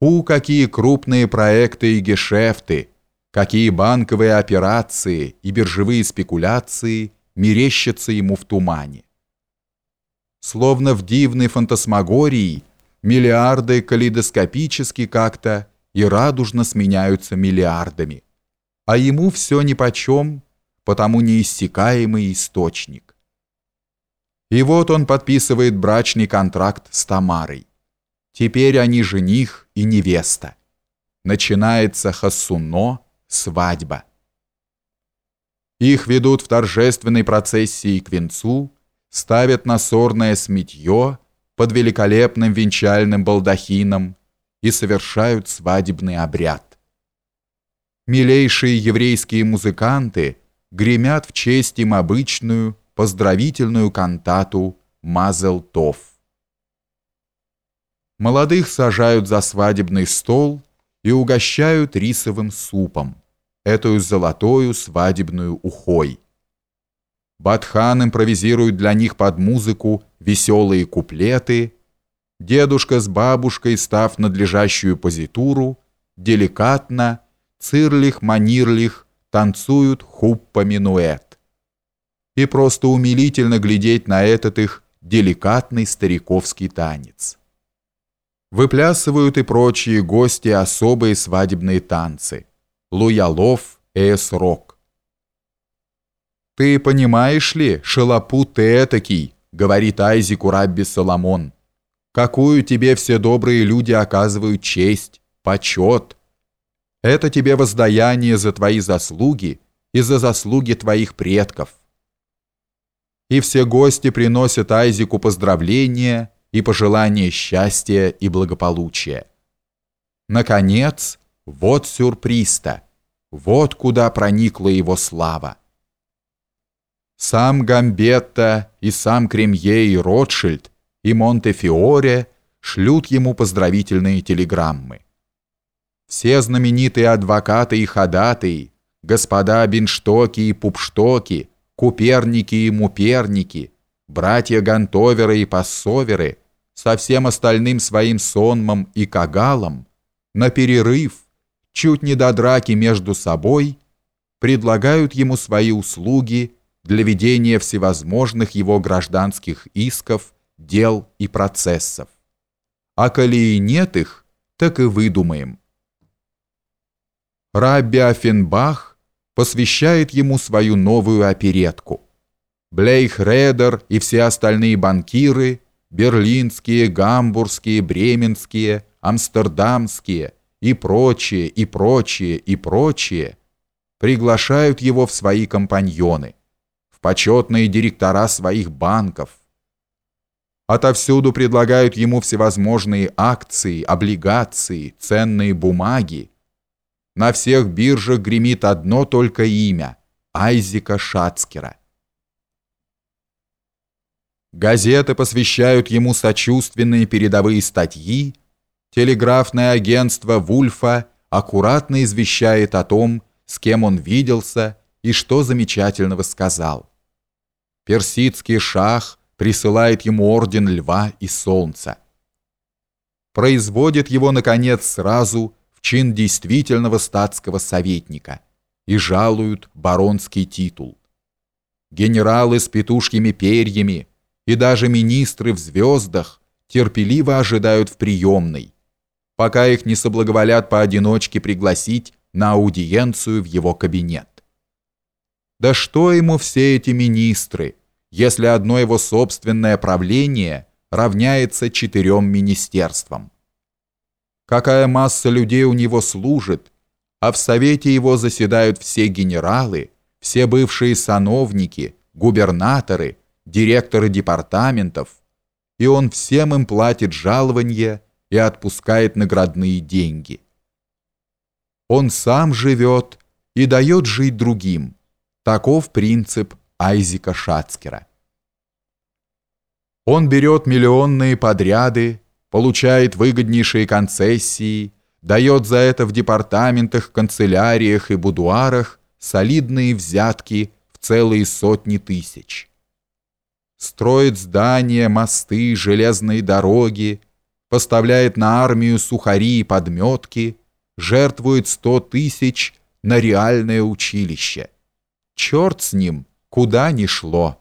У, какие крупные проекты и гешефты, какие банковые операции и биржевые спекуляции мерещатся ему в тумане. Словно в дивной фантасмагории миллиарды калейдоскопически как-то и радужно сменяются миллиардами, а ему все нипочем, потому неиссякаемый источник. И вот он подписывает брачный контракт с Тамарой. Теперь они жених и невеста. Начинается хасуно, свадьба. Их ведут в торжественной процессии к венцу, ставят на сорное сметье под великолепным венчальным балдахином и совершают свадебный обряд. Милейшие еврейские музыканты гремят в честь им обычную поздравительную кантату «Мазел Тов». Молодых сажают за свадебный стол и угощают рисовым супом, эту золотую свадебную ухой. Батхан импровизирует для них под музыку веселые куплеты, дедушка с бабушкой, став надлежащую позитуру, деликатно, цирлих-манирлих, танцуют хуппа-минуэт. И просто умилительно глядеть на этот их деликатный стариковский танец. Выплясывают и прочие гости особые свадебные танцы. Луялов, эс-рок. «Ты понимаешь ли, шалопут ты этакий», — говорит Айзику Рабби Соломон, «какую тебе все добрые люди оказывают честь, почет. Это тебе воздаяние за твои заслуги и за заслуги твоих предков». И все гости приносят Айзику поздравления и пожелание счастья и благополучия. Наконец, вот сюрприз-то, вот куда проникла его слава. Сам Гамбетта и сам Кремье и Ротшильд и Монтефиоре шлют ему поздравительные телеграммы. Все знаменитые адвокаты и ходатые, господа Бинштоки и Пупштоки, Куперники и Муперники – братья Гантоверы и Пассоверы со всем остальным своим сонмом и кагалом на перерыв, чуть не до драки между собой, предлагают ему свои услуги для ведения всевозможных его гражданских исков, дел и процессов. А коли и нет их, так и выдумаем. Рабби Афенбах посвящает ему свою новую оперетку – Блейх Редер и все остальные банкиры, берлинские, гамбургские, бременские, амстердамские и прочие, и прочие, и прочие, приглашают его в свои компаньоны, в почетные директора своих банков. Отовсюду предлагают ему всевозможные акции, облигации, ценные бумаги. На всех биржах гремит одно только имя – Айзека Шацкера. Газеты посвящают ему сочувственные передовые статьи, телеграфное агентство Вульфа аккуратно извещает о том, с кем он виделся и что замечательного сказал. Персидский шах присылает ему орден льва и солнца. Производит его, наконец, сразу в чин действительного статского советника и жалуют баронский титул. Генералы с петушьими перьями – и даже министры в звездах терпеливо ожидают в приемной, пока их не соблаговолят поодиночке пригласить на аудиенцию в его кабинет. Да что ему все эти министры, если одно его собственное правление равняется четырем министерствам? Какая масса людей у него служит, а в совете его заседают все генералы, все бывшие сановники, губернаторы, директоры департаментов, и он всем им платит жалования и отпускает наградные деньги. Он сам живет и дает жить другим. Таков принцип Айзека Шацкера. Он берет миллионные подряды, получает выгоднейшие концессии, дает за это в департаментах, канцеляриях и будуарах солидные взятки в целые сотни тысяч строит здания, мосты, железные дороги, поставляет на армию сухари и подметки, жертвует сто тысяч на реальное училище. Черт с ним, куда ни шло.